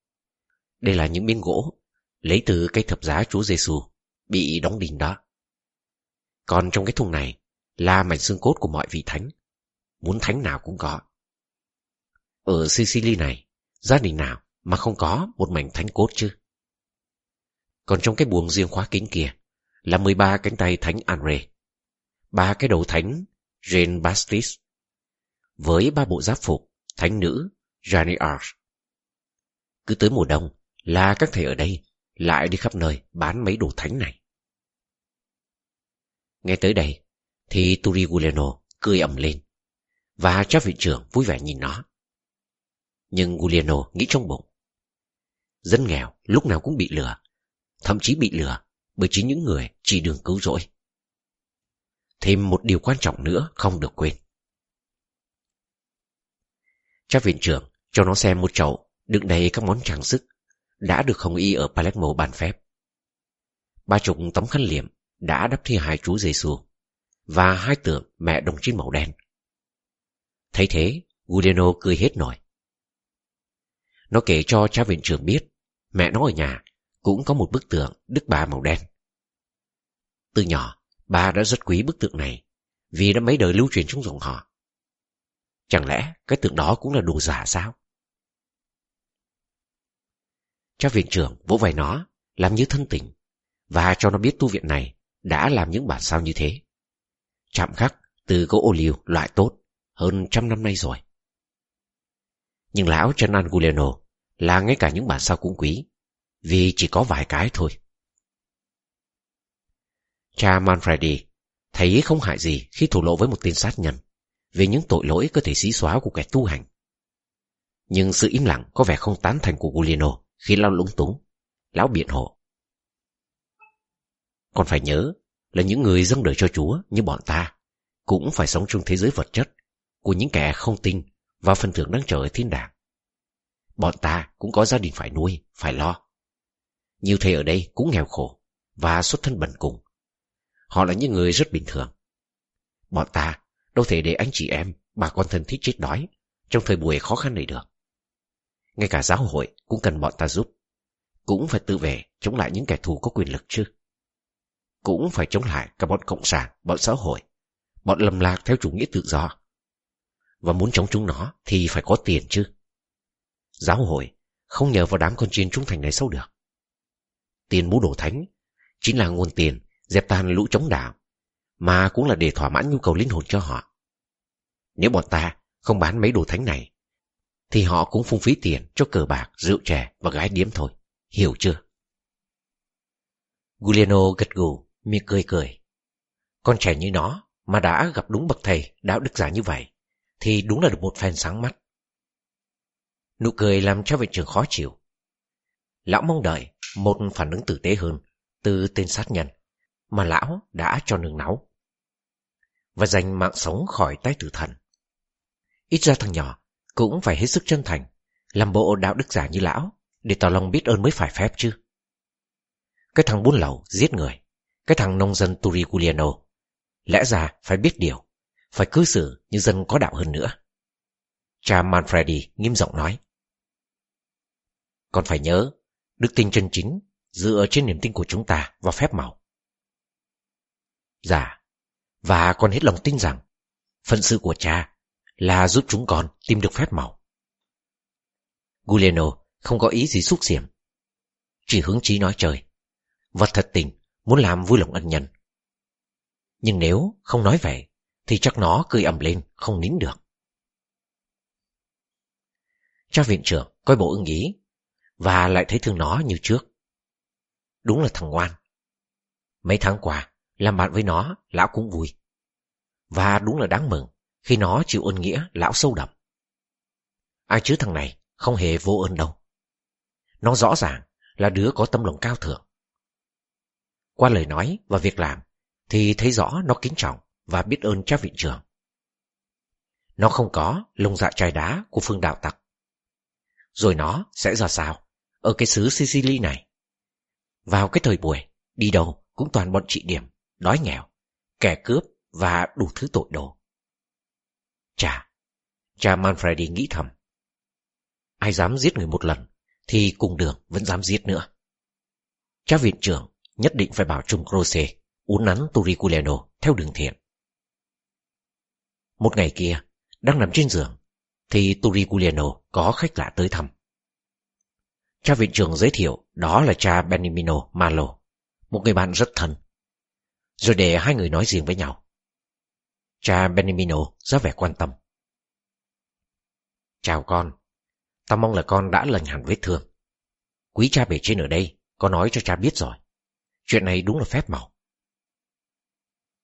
Đây là những miếng gỗ lấy từ cây thập giá Chúa Giêsu bị đóng đinh đó. Còn trong cái thùng này là mảnh xương cốt của mọi vị thánh. Muốn thánh nào cũng có. Ở Sicily này, gia đình nào mà không có một mảnh thánh cốt chứ? Còn trong cái buồng riêng khóa kính kia là 13 cánh tay thánh Andre, ba cái đầu thánh Jean Baptiste, với ba bộ giáp phục thánh nữ Jeanne Arch. Cứ tới mùa đông là các thầy ở đây lại đi khắp nơi bán mấy đồ thánh này. Nghe tới đây, thì Turiguleno cười ầm lên, và cha viện trưởng vui vẻ nhìn nó. Nhưng Giuliano nghĩ trong bụng. Dân nghèo lúc nào cũng bị lừa, thậm chí bị lừa bởi chính những người chỉ đường cứu rỗi. Thêm một điều quan trọng nữa không được quên. Cha viện trưởng cho nó xem một chậu đựng đầy các món trang sức đã được hồng y ở Palermo ban phép. Ba chục tấm khăn liệm đã đắp thi hài chú Giêsu và hai tượng mẹ đồng chí màu đen. Thấy thế, Giuliano cười hết nổi. Nó kể cho cha viện trưởng biết, mẹ nó ở nhà cũng có một bức tượng Đức Bà màu đen. Từ nhỏ, bà đã rất quý bức tượng này vì đã mấy đời lưu truyền trong dòng họ. Chẳng lẽ cái tượng đó cũng là đồ giả sao? Cha viện trưởng vỗ vai nó, làm như thân tình, và cho nó biết tu viện này đã làm những bản sao như thế. Chạm khắc từ gỗ ô liu loại tốt hơn trăm năm nay rồi. Nhưng lão Trần Anguleno là ngay cả những bản sao cũng quý, vì chỉ có vài cái thôi. Cha Manfredi thấy không hại gì khi thổ lộ với một tên sát nhân về những tội lỗi có thể xí xóa của kẻ tu hành. Nhưng sự im lặng có vẻ không tán thành của Giuliano khi lao lúng túng. Lão biện hộ. Còn phải nhớ là những người dâng đời cho Chúa như bọn ta cũng phải sống trong thế giới vật chất của những kẻ không tin và phần thưởng đang chờ ở thiên đàng. Bọn ta cũng có gia đình phải nuôi, phải lo. Nhiều thầy ở đây cũng nghèo khổ và xuất thân bần cùng. Họ là những người rất bình thường. Bọn ta đâu thể để anh chị em, bà con thân thích chết đói trong thời buổi khó khăn này được. Ngay cả giáo hội cũng cần bọn ta giúp. Cũng phải tự vệ chống lại những kẻ thù có quyền lực chứ. Cũng phải chống lại cả bọn cộng sản, bọn xã hội, bọn lầm lạc theo chủ nghĩa tự do. Và muốn chống chúng nó thì phải có tiền chứ. Giáo hội không nhờ vào đám con chiên trung thành này sâu được. Tiền mũ đổ thánh chính là nguồn tiền dẹp tan lũ chống đạo, mà cũng là để thỏa mãn nhu cầu linh hồn cho họ. Nếu bọn ta không bán mấy đồ thánh này, thì họ cũng phung phí tiền cho cờ bạc, rượu chè và gái điếm thôi. Hiểu chưa? Giuliano gật gù, miệng cười cười. Con trẻ như nó mà đã gặp đúng bậc thầy đạo đức giả như vậy, thì đúng là được một phen sáng mắt. Nụ cười làm cho viện trưởng khó chịu. Lão mong đợi một phản ứng tử tế hơn từ tên sát nhân mà lão đã cho nương náu. Và giành mạng sống khỏi tay tử thần. Ít ra thằng nhỏ cũng phải hết sức chân thành, làm bộ đạo đức giả như lão, để tỏ lòng biết ơn mới phải phép chứ. Cái thằng buôn lậu giết người, cái thằng nông dân Turiculiano, lẽ ra phải biết điều, phải cư xử như dân có đạo hơn nữa. Cha Manfredi nghiêm giọng nói. Còn phải nhớ, đức tin chân chính dựa trên niềm tin của chúng ta vào phép màu. Dạ, và con hết lòng tin rằng phận sự của cha là giúp chúng con tìm được phép màu. Giuliano không có ý gì xúc xiểm, chỉ hướng chí nói trời, và thật tình muốn làm vui lòng ân nhân. Nhưng nếu không nói vậy, thì chắc nó cười ầm lên, không nín được. Cha viện trưởng coi bộ ưng ý, và lại thấy thương nó như trước. Đúng là thằng ngoan. Mấy tháng qua, làm bạn với nó, lão cũng vui. Và đúng là đáng mừng khi nó chịu ơn nghĩa lão sâu đậm. Ai chứ thằng này không hề vô ơn đâu. Nó rõ ràng là đứa có tâm lòng cao thượng. Qua lời nói và việc làm thì thấy rõ nó kính trọng và biết ơn cha viện trưởng. Nó không có lông dạ chai đá của phương đạo tặc. Rồi nó sẽ ra sao ở cái xứ Sicily này? Vào cái thời buổi, đi đâu cũng toàn bọn trị điểm, đói nghèo, kẻ cướp và đủ thứ tội đồ. Chà, cha Manfredi nghĩ thầm. Ai dám giết người một lần, thì cùng đường vẫn dám giết nữa. Cha viện trưởng nhất định phải bảo Trung Croce uốn nắn Turiculeno theo đường thiện. Một ngày kia, đang nằm trên giường, thì Turiculiano có khách lạ tới thăm. Cha viện trưởng giới thiệu đó là cha Benimino Malo, một người bạn rất thân. Rồi để hai người nói riêng với nhau. Cha Benimino ra vẻ quan tâm. Chào con, ta mong là con đã lành hẳn vết thương. Quý cha bể trên ở đây có nói cho cha biết rồi. Chuyện này đúng là phép màu.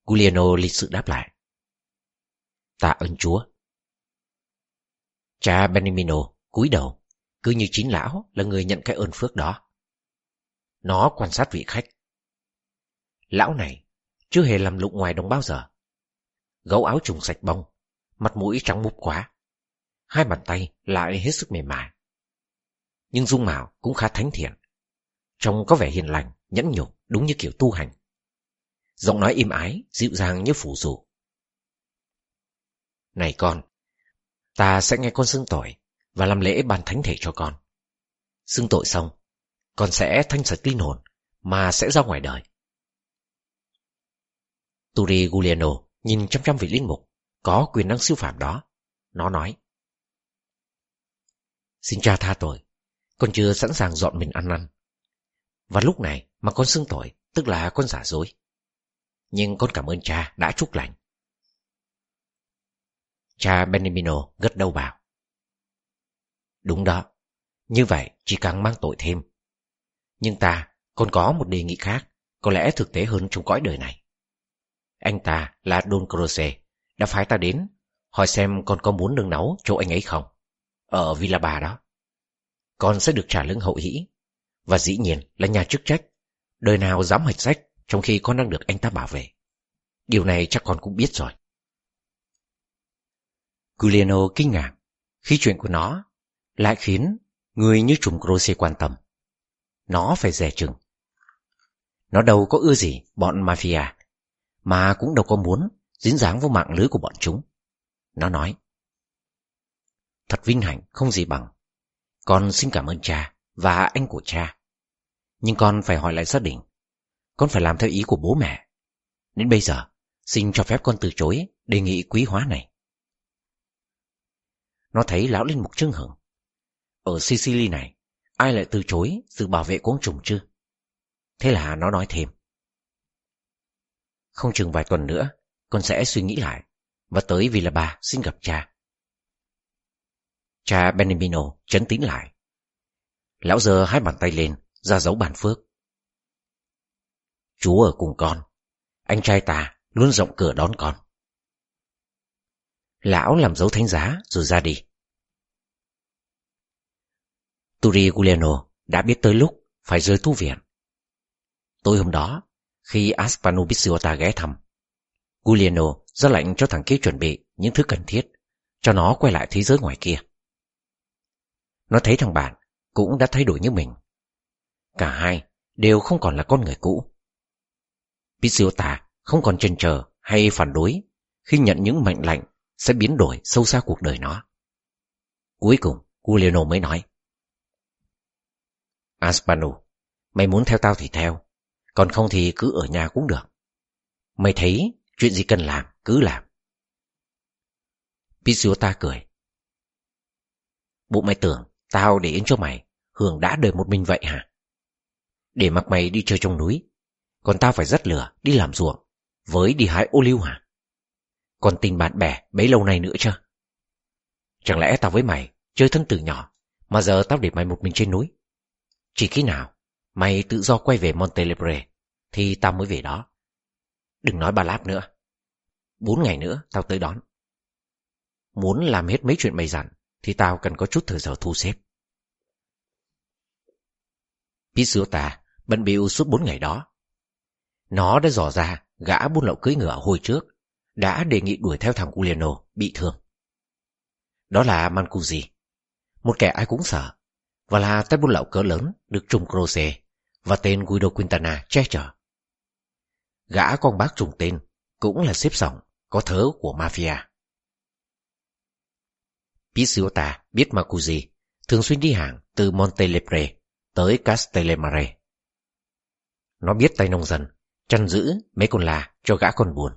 Giuliano lịch sự đáp lại. Ta ơn Chúa. Cha Benimino cúi đầu, cứ như chính lão là người nhận cái ơn phước đó. Nó quan sát vị khách. Lão này chưa hề làm lụng ngoài đồng bao giờ gấu áo trùng sạch bông, mặt mũi trắng múp quá. Hai bàn tay lại hết sức mềm mại. Nhưng dung mạo cũng khá thánh thiện. Trông có vẻ hiền lành, nhẫn nhục, đúng như kiểu tu hành. Giọng nói im ái, dịu dàng như phủ rủ. Này con, ta sẽ nghe con xưng tội và làm lễ ban thánh thể cho con. Xưng tội xong, con sẽ thanh sạch linh hồn mà sẽ ra ngoài đời. Turi Giuliano nhìn chăm chăm vị linh mục có quyền năng siêu phạm đó. Nó nói. Xin cha tha tội, con chưa sẵn sàng dọn mình ăn năn. Và lúc này mà con xưng tội, tức là con giả dối. Nhưng con cảm ơn cha đã chúc lành. Cha Benimino gật đầu bảo. Đúng đó, như vậy chỉ càng mang tội thêm. Nhưng ta còn có một đề nghị khác, có lẽ thực tế hơn trong cõi đời này. Anh ta là Don Croce, đã phái ta đến, hỏi xem con có muốn nương náu chỗ anh ấy không. Ở Villa Bà đó. Con sẽ được trả lương hậu hĩ. Và dĩ nhiên là nhà chức trách. Đời nào dám hạch sách trong khi con đang được anh ta bảo vệ. Điều này chắc con cũng biết rồi. Giuliano kinh ngạc khi chuyện của nó lại khiến người như trùng Croce quan tâm. Nó phải dè chừng. Nó đâu có ưa gì bọn mafia, mà cũng đâu có muốn dính dáng vào mạng lưới của bọn chúng. Nó nói, thật vinh hạnh không gì bằng. Con xin cảm ơn cha và anh của cha. Nhưng con phải hỏi lại gia đình. Con phải làm theo ý của bố mẹ. Đến bây giờ, xin cho phép con từ chối đề nghị quý hóa này. Nó thấy lão linh mục trưng hửng. Ở Sicily này, ai lại từ chối sự bảo vệ của ông trùng chứ? Thế là nó nói thêm. Không chừng vài tuần nữa, con sẽ suy nghĩ lại và tới vì là bà xin gặp cha. Cha Benimino chấn tín lại. Lão giơ hai bàn tay lên, ra dấu bàn phước. chú ở cùng con. Anh trai ta luôn rộng cửa đón con. Lão làm dấu thánh giá rồi ra đi. Turi Giuliano đã biết tới lúc phải rời tu viện. Tối hôm đó, khi Aspanubisiota ghé thăm, Giuliano ra lệnh cho thằng kia chuẩn bị những thứ cần thiết cho nó quay lại thế giới ngoài kia. Nó thấy thằng bạn cũng đã thay đổi như mình. Cả hai đều không còn là con người cũ. Pisiota không còn chần chờ hay phản đối khi nhận những mệnh lệnh sẽ biến đổi sâu xa cuộc đời nó. Cuối cùng, Giuliano mới nói. Aspano, mày muốn theo tao thì theo, còn không thì cứ ở nhà cũng được. Mày thấy chuyện gì cần làm, cứ làm. Pizziota cười. Bộ mày tưởng tao để yên cho mày, hưởng đã đời một mình vậy hả? Để mặc mày đi chơi trong núi, còn tao phải rất lửa đi làm ruộng, với đi hái ô liu hả? Còn tình bạn bè bấy lâu nay nữa chứ? Chẳng lẽ tao với mày chơi thân từ nhỏ, mà giờ tao để mày một mình trên núi? Chỉ khi nào mày tự do quay về Montelebre, thì tao mới về đó. Đừng nói ba láp nữa. Bốn ngày nữa tao tới đón. Muốn làm hết mấy chuyện mày dặn thì tao cần có chút thời giờ thu xếp. Pizzuta bận bịu suốt bốn ngày đó. Nó đã dò ra gã buôn lậu cưới ngựa hồi trước đã đề nghị đuổi theo thằng Giuliano bị thương. Đó là Mancusi, một kẻ ai cũng sợ, và là tay buôn lậu cỡ lớn được trùng Croce và tên Guido Quintana che chở. Gã con bác trùng tên cũng là xếp sòng có thớ của mafia. Pizziota biết Macusi thường xuyên đi hàng từ Montelepre tới Castellamare. Nó biết tay nông dân chăn giữ mấy con là cho gã con buồn.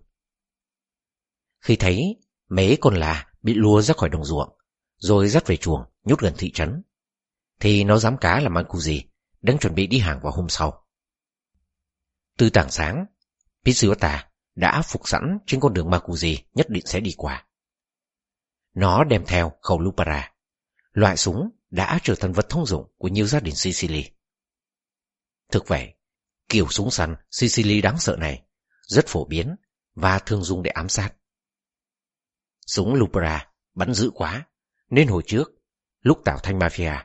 Khi thấy mấy con là bị lùa ra khỏi đồng ruộng, rồi dắt về chuồng nhốt gần thị trấn, thì nó dám cá là gì, đang chuẩn bị đi hàng vào hôm sau. Từ tảng sáng, Pizziota đã phục sẵn trên con đường Makuzi nhất định sẽ đi qua. Nó đem theo khẩu Lupara, loại súng đã trở thành vật thông dụng của nhiều gia đình Sicily. Thực vậy, kiểu súng săn Sicily đáng sợ này rất phổ biến và thường dùng để ám sát. Súng Lupra bắn dữ quá, nên hồi trước, lúc tạo thành mafia,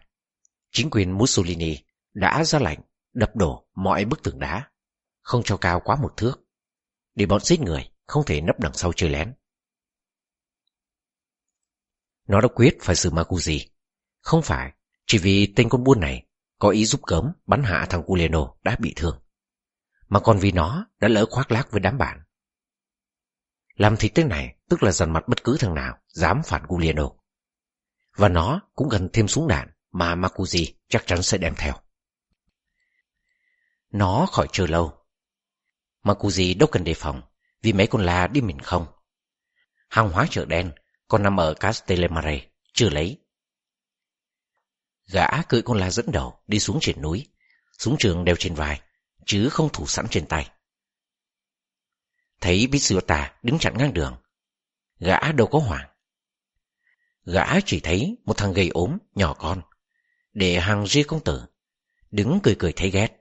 chính quyền Mussolini đã ra lệnh đập đổ mọi bức tường đá, không cho cao quá một thước để bọn giết người không thể nấp đằng sau chơi lén. Nó đã quyết phải xử Makuzi, không phải chỉ vì tên con buôn này có ý giúp cấm bắn hạ thằng Culeno đã bị thương, mà còn vì nó đã lỡ khoác lác với đám bạn. Làm thì tên này tức là dần mặt bất cứ thằng nào dám phản Guliano. Và nó cũng gần thêm súng đạn mà Makuji chắc chắn sẽ đem theo. Nó khỏi chờ lâu. Makuji đâu cần đề phòng vì mấy con la đi mình không. Hàng hóa chợ đen còn nằm ở Castellamare, chưa lấy. Gã cưỡi con la dẫn đầu đi xuống trên núi, súng trường đeo trên vai, chứ không thủ sẵn trên tay. Thấy Bitsuyota đứng chặn ngang đường, gã đâu có hoảng. Gã chỉ thấy một thằng gầy ốm, nhỏ con, để hàng ria công tử, đứng cười cười thấy ghét.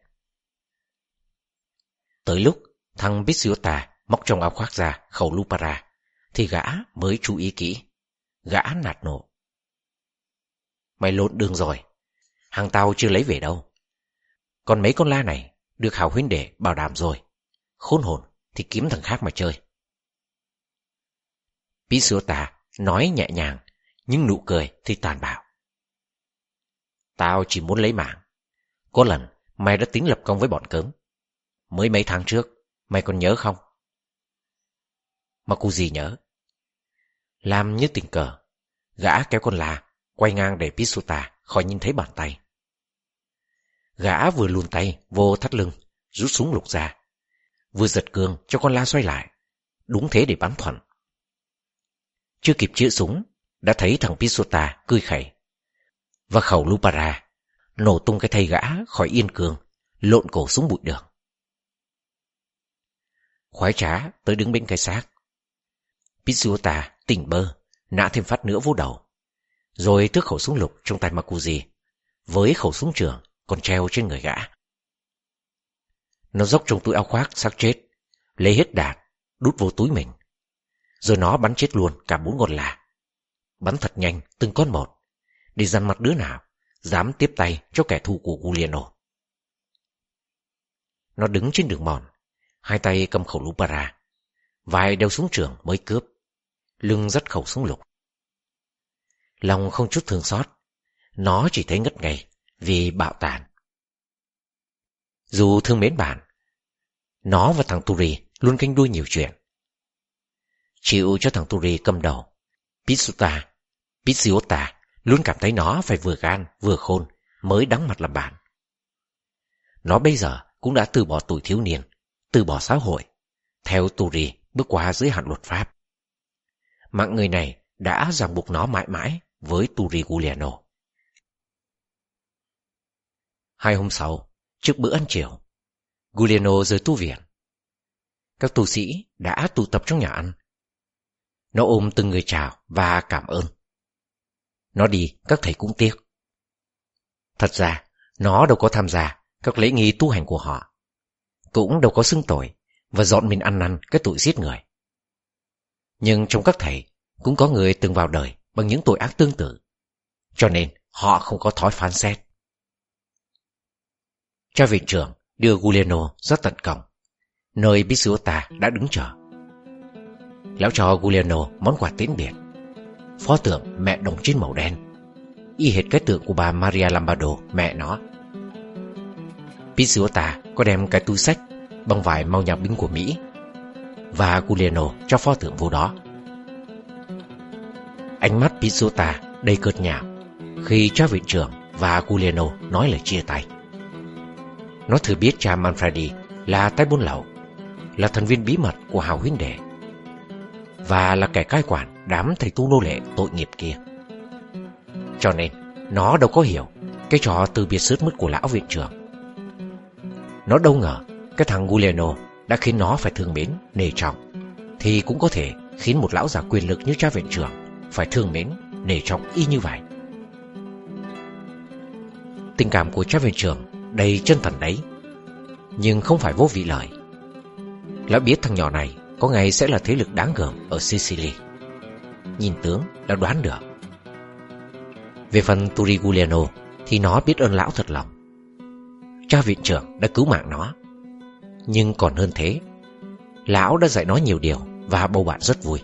Tới lúc thằng Bitsuyota móc trong áo khoác ra khẩu Lupara, thì gã mới chú ý kỹ. Gã nạt nổ. Mày lộn đường rồi, hàng tao chưa lấy về đâu. Còn mấy con la này được hào huynh đệ bảo đảm rồi. Khốn hồn thì kiếm thằng khác mà chơi. Pisuta nói nhẹ nhàng, nhưng nụ cười thì tàn bạo. Tao chỉ muốn lấy mạng. Có lần mày đã tính lập công với bọn cớm. Mới mấy tháng trước, mày còn nhớ không? Mà cô gì nhớ? Làm như tình cờ, gã kéo con là quay ngang để Pisuta khỏi nhìn thấy bàn tay. Gã vừa luồn tay vô thắt lưng, rút súng lục ra. Vừa giật cương cho con la xoay lại. Đúng thế để bắn thuận. Chưa kịp chữa súng, đã thấy thằng Pisota cười khẩy. Và khẩu Lupara nổ tung cái thây gã khỏi yên cương, lộn cổ xuống bụi đường. Khoái trá tới đứng bên cái xác. Pisota tỉnh bơ, nã thêm phát nữa vô đầu. Rồi tước khẩu súng lục trong tay Makuzi, với khẩu súng trường còn treo trên người gã. Nó dốc trong túi áo khoác xác chết, lấy hết đạn, đút vô túi mình. Rồi nó bắn chết luôn cả bốn con là. Bắn thật nhanh từng con một, để dằn mặt đứa nào dám tiếp tay cho kẻ thù của Giuliano. Nó đứng trên đường mòn, hai tay cầm khẩu Lupara, vai đeo súng trường mới cướp, lưng dắt khẩu súng lục. Lòng không chút thương xót, nó chỉ thấy ngất ngây vì bạo tàn. Dù thương mến bạn, nó và thằng Turi luôn canh đuôi nhiều chuyện. Chịu cho thằng Turi cầm đầu, Pitsuta, Pitsiota luôn cảm thấy nó phải vừa gan vừa khôn mới đắng mặt làm bạn. Nó bây giờ cũng đã từ bỏ tuổi thiếu niên, từ bỏ xã hội, theo Turi bước qua giới hạn luật pháp. Mạng người này đã ràng buộc nó mãi mãi với Turi Giuliano. Hai hôm sau, trước bữa ăn chiều, Giuliano rời tu viện. Các tu sĩ đã tụ tập trong nhà ăn. Nó ôm từng người chào và cảm ơn. Nó đi, các thầy cũng tiếc. Thật ra, nó đâu có tham gia các lễ nghi tu hành của họ. Cũng đâu có xưng tội và dọn mình ăn năn cái tội giết người. Nhưng trong các thầy cũng có người từng vào đời bằng những tội ác tương tự. Cho nên họ không có thói phán xét. Cha viện trưởng đưa Giuliano ra tận cổng, nơi Bisuota đã đứng chờ. Lão cho Giuliano món quà tiễn biệt. Pho tượng mẹ đồng trên màu đen, y hệt cái tượng của bà Maria Lombardo, mẹ nó. Bisuota có đem cái túi sách bằng vải màu nhà binh của Mỹ và Giuliano cho pho tượng vô đó. Ánh mắt Pizzuta đầy cợt nhạo khi cho viện trưởng và Giuliano nói lời chia tay. Nó thừa biết cha Manfredi là tay buôn lậu, là thành viên bí mật của hào huynh đệ và là kẻ cai quản đám thầy tu nô lệ tội nghiệp kia. Cho nên, nó đâu có hiểu cái trò từ biệt sướt mứt của lão viện trưởng. Nó đâu ngờ cái thằng Giuliano đã khiến nó phải thương mến, nề trọng, thì cũng có thể khiến một lão già quyền lực như cha viện trưởng phải thương mến, nề trọng y như vậy. Tình cảm của cha viện trưởng đầy chân thần đấy Nhưng không phải vô vị lợi Lão biết thằng nhỏ này có ngày sẽ là thế lực đáng gờm Ở Sicily. Nhìn tướng đã đoán được. Về phần Turiguliano Thì nó biết ơn lão thật lòng. Cha viện trưởng đã cứu mạng nó. Nhưng còn hơn thế, Lão đã dạy nó nhiều điều Và bầu bạn rất vui.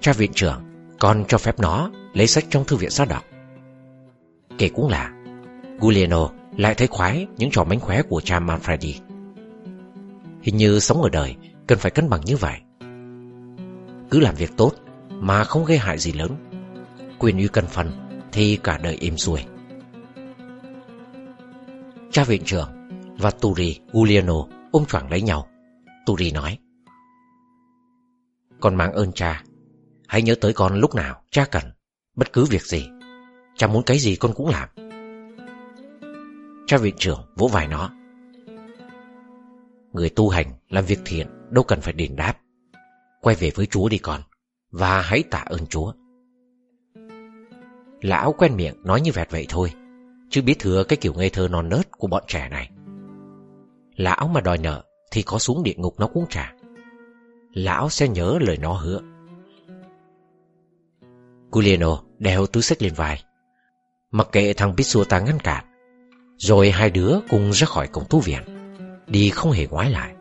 Cha viện trưởng còn cho phép nó Lấy sách trong thư viện ra đọc Kể cũng là Giuliano lại thấy khoái những trò mánh khóe của cha Manfredi. Hình như sống ở đời cần phải cân bằng như vậy. Cứ làm việc tốt mà không gây hại gì lớn. Quyền uy cân phần thì cả đời êm xuôi. Cha viện trưởng và Turi uliano ôm choảng lấy nhau. Turi nói, Con mang ơn cha Hãy nhớ tới con lúc nào cha cần, Bất cứ việc gì Cha muốn cái gì con cũng làm Cha viện trưởng vỗ vai nó Người tu hành làm việc thiện Đâu cần phải đền đáp. Quay về với Chúa đi con, Và hãy tạ ơn Chúa. Lão quen miệng nói như vẹt vậy thôi, Chứ biết thừa cái kiểu ngây thơ non nớt của bọn trẻ này. Lão mà đòi nợ Thì có xuống địa ngục nó cũng trả Lão sẽ nhớ lời nó hứa. Giuliano đeo túi sách lên vai, Mặc kệ thằng Pizzuta ngăn cản, Rồi hai đứa cùng ra khỏi cổng tu viện, Đi không hề ngoái lại.